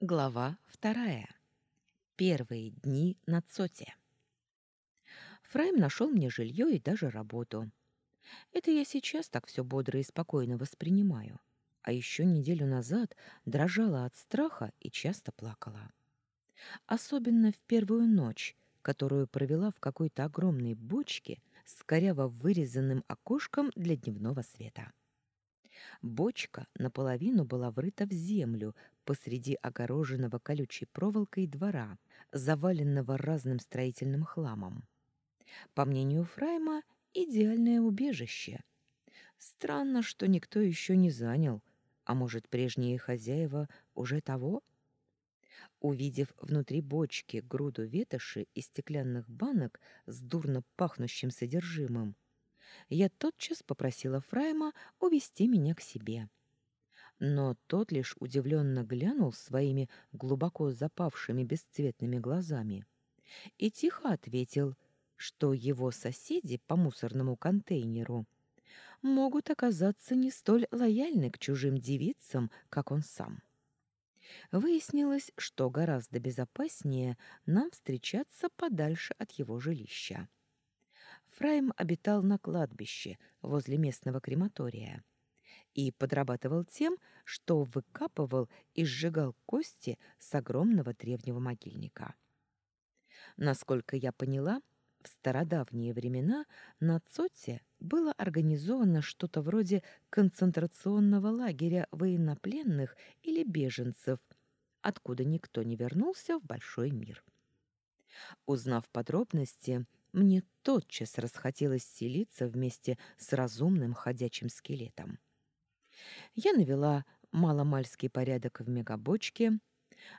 Глава вторая. Первые дни на Цоте. Фрайм нашел мне жилье и даже работу. Это я сейчас так все бодро и спокойно воспринимаю. А еще неделю назад дрожала от страха и часто плакала. Особенно в первую ночь, которую провела в какой-то огромной бочке с коряво вырезанным окошком для дневного света. Бочка наполовину была врыта в землю посреди огороженного колючей проволокой двора, заваленного разным строительным хламом. По мнению Фрайма, идеальное убежище. Странно, что никто еще не занял, а может, прежние хозяева уже того? Увидев внутри бочки груду ветоши и стеклянных банок с дурно пахнущим содержимым, я тотчас попросила Фрайма увести меня к себе. Но тот лишь удивленно глянул своими глубоко запавшими бесцветными глазами и тихо ответил, что его соседи по мусорному контейнеру могут оказаться не столь лояльны к чужим девицам, как он сам. Выяснилось, что гораздо безопаснее нам встречаться подальше от его жилища. Фрайм обитал на кладбище возле местного крематория и подрабатывал тем, что выкапывал и сжигал кости с огромного древнего могильника. Насколько я поняла, в стародавние времена на Цоте было организовано что-то вроде концентрационного лагеря военнопленных или беженцев, откуда никто не вернулся в большой мир. Узнав подробности, мне тотчас расхотелось селиться вместе с разумным ходячим скелетом. Я навела маломальский порядок в мегабочке,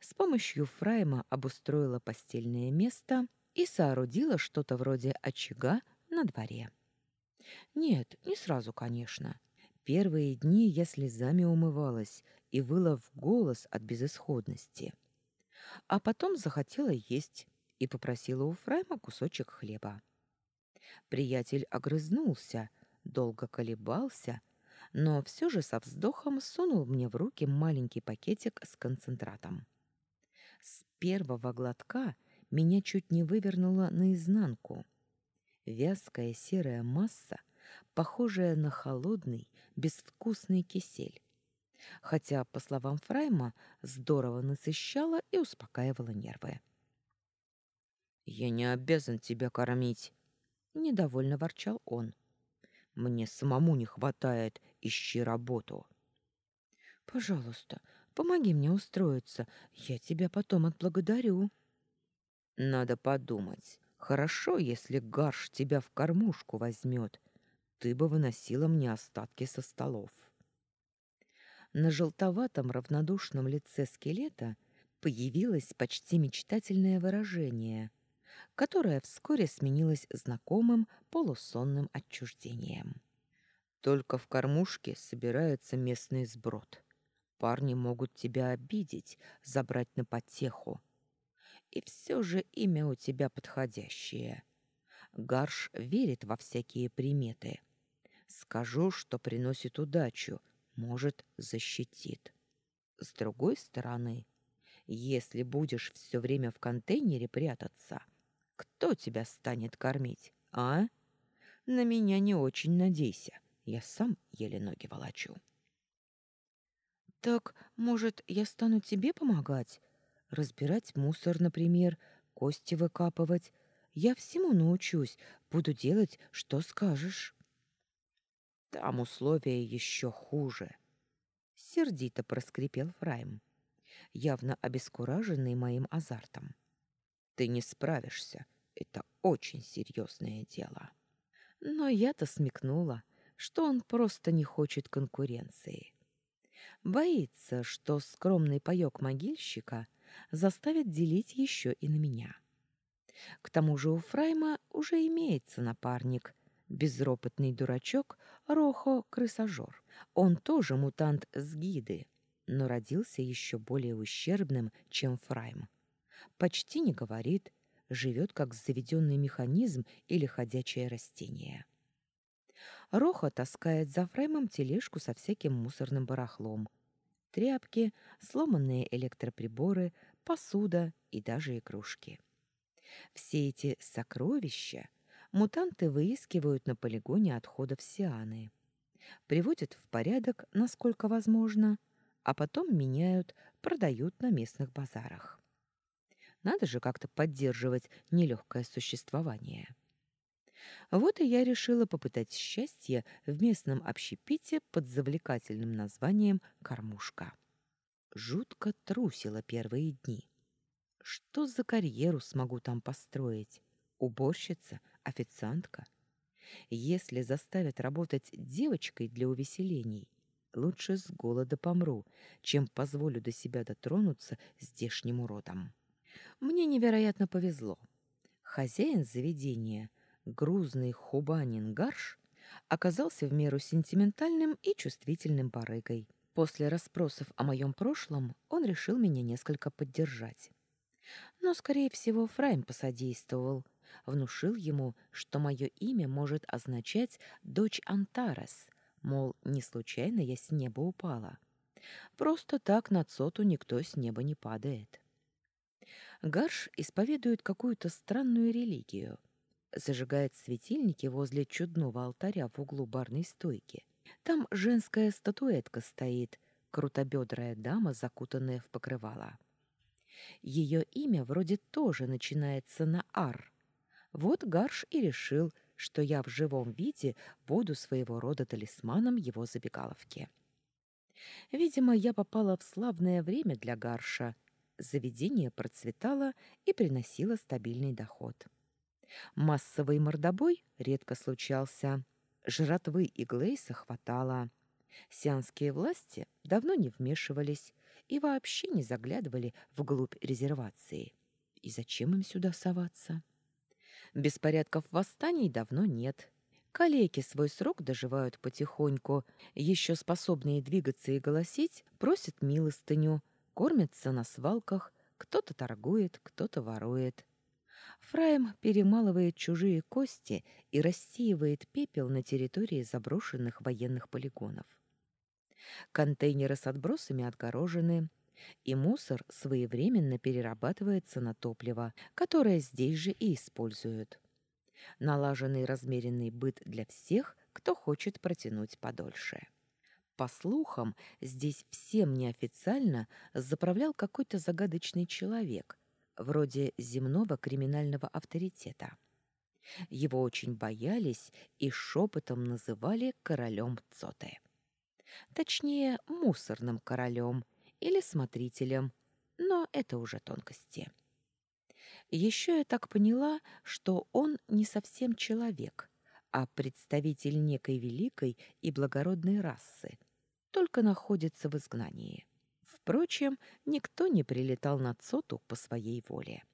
с помощью Фрайма обустроила постельное место и соорудила что-то вроде очага на дворе. Нет, не сразу, конечно. Первые дни я слезами умывалась и выла в голос от безысходности. А потом захотела есть и попросила у Фрайма кусочек хлеба. Приятель огрызнулся, долго колебался, но все же со вздохом сунул мне в руки маленький пакетик с концентратом. С первого глотка меня чуть не вывернуло наизнанку. Вязкая серая масса, похожая на холодный, безвкусный кисель. Хотя, по словам Фрайма, здорово насыщала и успокаивала нервы. «Я не обязан тебя кормить», — недовольно ворчал он. «Мне самому не хватает, ищи работу». «Пожалуйста, помоги мне устроиться, я тебя потом отблагодарю». «Надо подумать. Хорошо, если Гарш тебя в кормушку возьмет. Ты бы выносила мне остатки со столов». На желтоватом равнодушном лице скелета появилось почти мечтательное выражение, которое вскоре сменилось знакомым полусонным отчуждением. Только в кормушке собирается местный сброд. Парни могут тебя обидеть, забрать на потеху. И все же имя у тебя подходящее. Гарш верит во всякие приметы. Скажу, что приносит удачу, может, защитит. С другой стороны, если будешь все время в контейнере прятаться — кто тебя станет кормить, а? На меня не очень надейся. Я сам еле ноги волочу. Так, может, я стану тебе помогать? Разбирать мусор, например, кости выкапывать. Я всему научусь, буду делать, что скажешь. Там условия еще хуже. Сердито проскрипел Фрайм, явно обескураженный моим азартом. Ты не справишься. Это очень серьезное дело. Но я-то смекнула, что он просто не хочет конкуренции. Боится, что скромный паёк могильщика заставит делить еще и на меня. К тому же у Фрайма уже имеется напарник, безропотный дурачок Рохо-крысожор. Он тоже мутант с гиды, но родился еще более ущербным, чем Фрайм почти не говорит, живет как заведенный механизм или ходячее растение. Роха таскает за Фреймом тележку со всяким мусорным барахлом. тряпки, сломанные электроприборы, посуда и даже игрушки. Все эти сокровища мутанты выискивают на полигоне отходов Сианы, приводят в порядок, насколько возможно, а потом меняют, продают на местных базарах. Надо же как-то поддерживать нелегкое существование. Вот и я решила попытать счастье в местном общепите под завлекательным названием «Кормушка». Жутко трусила первые дни. Что за карьеру смогу там построить? Уборщица? Официантка? Если заставят работать девочкой для увеселений, лучше с голода помру, чем позволю до себя дотронуться здешним уродом. Мне невероятно повезло. Хозяин заведения, грузный хубанин Гарш, оказался в меру сентиментальным и чувствительным барыгой. После расспросов о моем прошлом он решил меня несколько поддержать. Но, скорее всего, Фрайм посодействовал, внушил ему, что мое имя может означать «дочь Антарес», мол, не случайно я с неба упала. Просто так на Цоту никто с неба не падает. Гарш исповедует какую-то странную религию. Зажигает светильники возле чудного алтаря в углу барной стойки. Там женская статуэтка стоит, крутобедрая дама, закутанная в покрывало. Ее имя вроде тоже начинается на «ар». Вот Гарш и решил, что я в живом виде буду своего рода талисманом его забегаловки. Видимо, я попала в славное время для Гарша. Заведение процветало и приносило стабильный доход. Массовый мордобой редко случался. Жратвы и Глейса хватало. Сианские власти давно не вмешивались и вообще не заглядывали вглубь резервации. И зачем им сюда соваться? Беспорядков восстаний давно нет. Калеки свой срок доживают потихоньку, еще способные двигаться и голосить, просят милостыню, кормятся на свалках, кто-то торгует, кто-то ворует. Фраем перемалывает чужие кости и рассеивает пепел на территории заброшенных военных полигонов. Контейнеры с отбросами отгорожены, и мусор своевременно перерабатывается на топливо, которое здесь же и используют. Налаженный размеренный быт для всех, кто хочет протянуть подольше. По слухам, здесь всем неофициально заправлял какой-то загадочный человек, вроде земного криминального авторитета. Его очень боялись и шепотом называли королем Цоты. Точнее, мусорным королем или смотрителем, но это уже тонкости. Еще я так поняла, что он не совсем человек, а представитель некой великой и благородной расы, только находится в изгнании. Впрочем, никто не прилетал на Цоту по своей воле.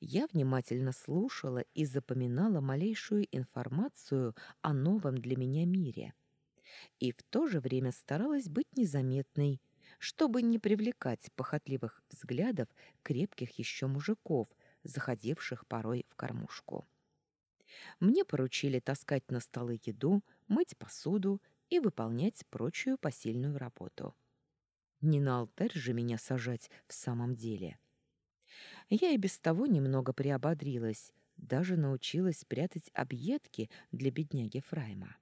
Я внимательно слушала и запоминала малейшую информацию о новом для меня мире. И в то же время старалась быть незаметной, чтобы не привлекать похотливых взглядов крепких еще мужиков, заходивших порой в кормушку. Мне поручили таскать на столы еду, мыть посуду и выполнять прочую посильную работу. Не на алтарь же меня сажать в самом деле. Я и без того немного приободрилась, даже научилась прятать объедки для бедняги Фрайма.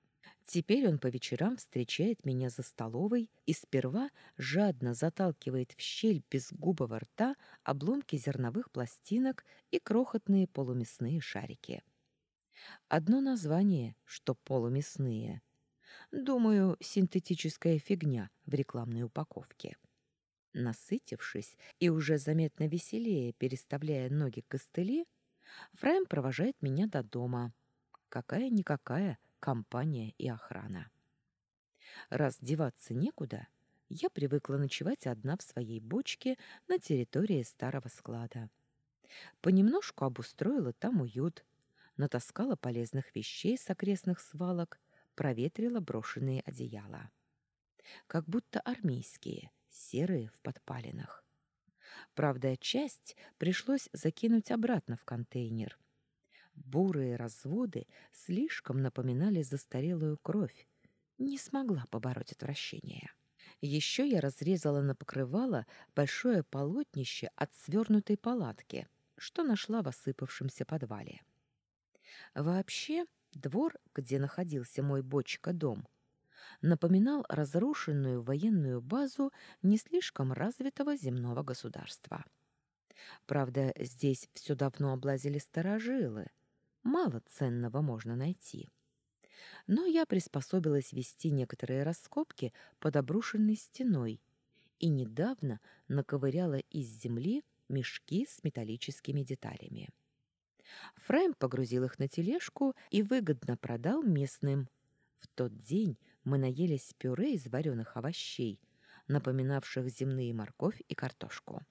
Теперь он по вечерам встречает меня за столовой и сперва жадно заталкивает в щель безгубого рта обломки зерновых пластинок и крохотные полумясные шарики. Одно название, что полумясные. Думаю, синтетическая фигня в рекламной упаковке. Насытившись и уже заметно веселее переставляя ноги к костыли, Фрайм провожает меня до дома. Какая-никакая компания и охрана. Раз деваться некуда, я привыкла ночевать одна в своей бочке на территории старого склада. Понемножку обустроила там уют, натаскала полезных вещей с окрестных свалок, проветрила брошенные одеяла. Как будто армейские, серые в подпалинах. Правда, часть пришлось закинуть обратно в контейнер, Бурые разводы слишком напоминали застарелую кровь. Не смогла побороть отвращение. Еще я разрезала на покрывало большое полотнище от свернутой палатки, что нашла в осыпавшемся подвале. Вообще, двор, где находился мой бочка-дом, напоминал разрушенную военную базу не слишком развитого земного государства. Правда, здесь все давно облазили старожилы. Мало ценного можно найти. Но я приспособилась вести некоторые раскопки под обрушенной стеной и недавно наковыряла из земли мешки с металлическими деталями. Фрейм погрузил их на тележку и выгодно продал местным. В тот день мы наелись пюре из вареных овощей, напоминавших земные морковь и картошку.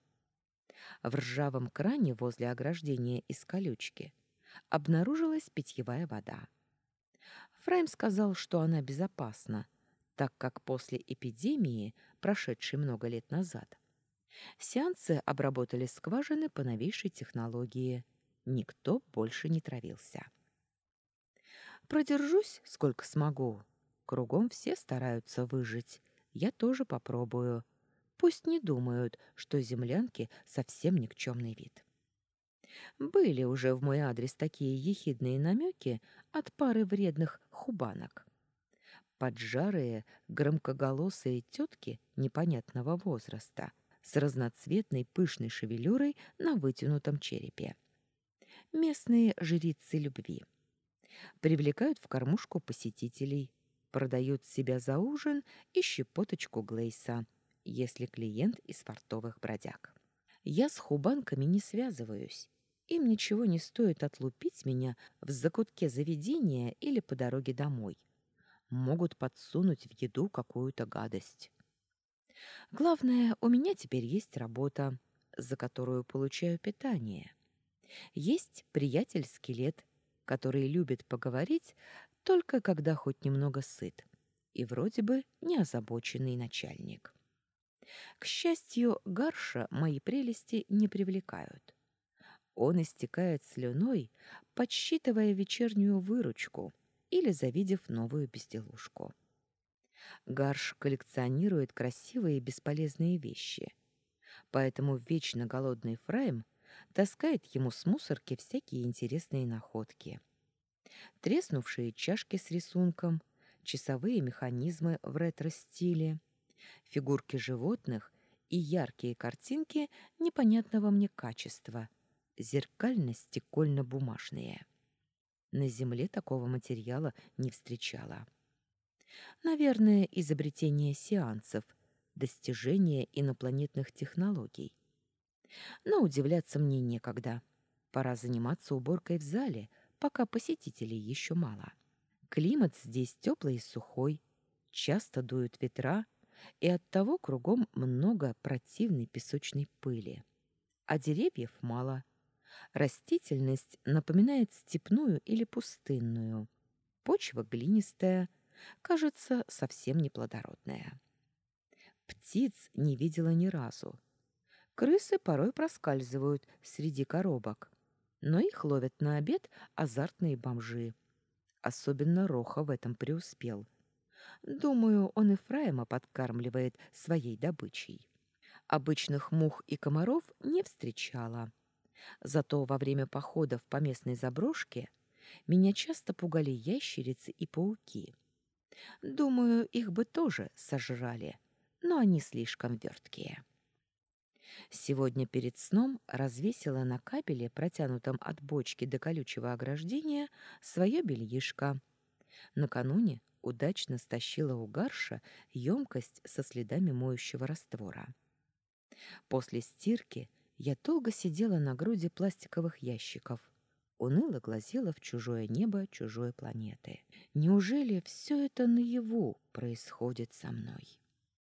В ржавом кране возле ограждения из колючки обнаружилась питьевая вода. Фрейм сказал, что она безопасна, так как после эпидемии, прошедшей много лет назад, сеансы обработали скважины по новейшей технологии. Никто больше не травился. Продержусь, сколько смогу. Кругом все стараются выжить. Я тоже попробую. Пусть не думают, что землянки совсем никчемный вид. Были уже в мой адрес такие ехидные намеки от пары вредных хубанок. Поджарые, громкоголосые тетки непонятного возраста с разноцветной пышной шевелюрой на вытянутом черепе. Местные жрицы любви. Привлекают в кормушку посетителей, продают себя за ужин и щепоточку глейса, если клиент из фартовых бродяг. Я с хубанками не связываюсь. Им ничего не стоит отлупить меня в закутке заведения или по дороге домой. Могут подсунуть в еду какую-то гадость. Главное, у меня теперь есть работа, за которую получаю питание. Есть приятель-скелет, который любит поговорить только когда хоть немного сыт, и вроде бы не озабоченный начальник. К счастью, Гарша мои прелести не привлекают. Он истекает слюной, подсчитывая вечернюю выручку или завидев новую безделушку. Гарш коллекционирует красивые и бесполезные вещи, поэтому вечно голодный Фрайм таскает ему с мусорки всякие интересные находки — треснувшие чашки с рисунком, часовые механизмы в ретро-стиле, фигурки животных и яркие картинки непонятного мне качества, зеркально-стекольно-бумажные. На Земле такого материала не встречала. Наверное, изобретение сеансов, достижение инопланетных технологий. Но удивляться мне некогда. Пора заниматься уборкой в зале — пока посетителей еще мало. Климат здесь теплый и сухой, часто дуют ветра, и оттого кругом много противной песочной пыли. А деревьев мало. Растительность напоминает степную или пустынную. Почва глинистая, кажется, совсем неплодородная. Птиц не видела ни разу. Крысы порой проскальзывают среди коробок но их ловят на обед азартные бомжи. Особенно Роха в этом преуспел. Думаю, он и Фраема подкармливает своей добычей. Обычных мух и комаров не встречала. Зато во время походов по местной заброшке меня часто пугали ящерицы и пауки. Думаю, их бы тоже сожрали, но они слишком верткие. Сегодня перед сном развесила на кабеле, протянутом от бочки до колючего ограждения, свое бельишко. Накануне удачно стащила у гарша емкость со следами моющего раствора. После стирки я долго сидела на груди пластиковых ящиков, уныло глазела в чужое небо чужой планеты. Неужели все это наяву происходит со мной?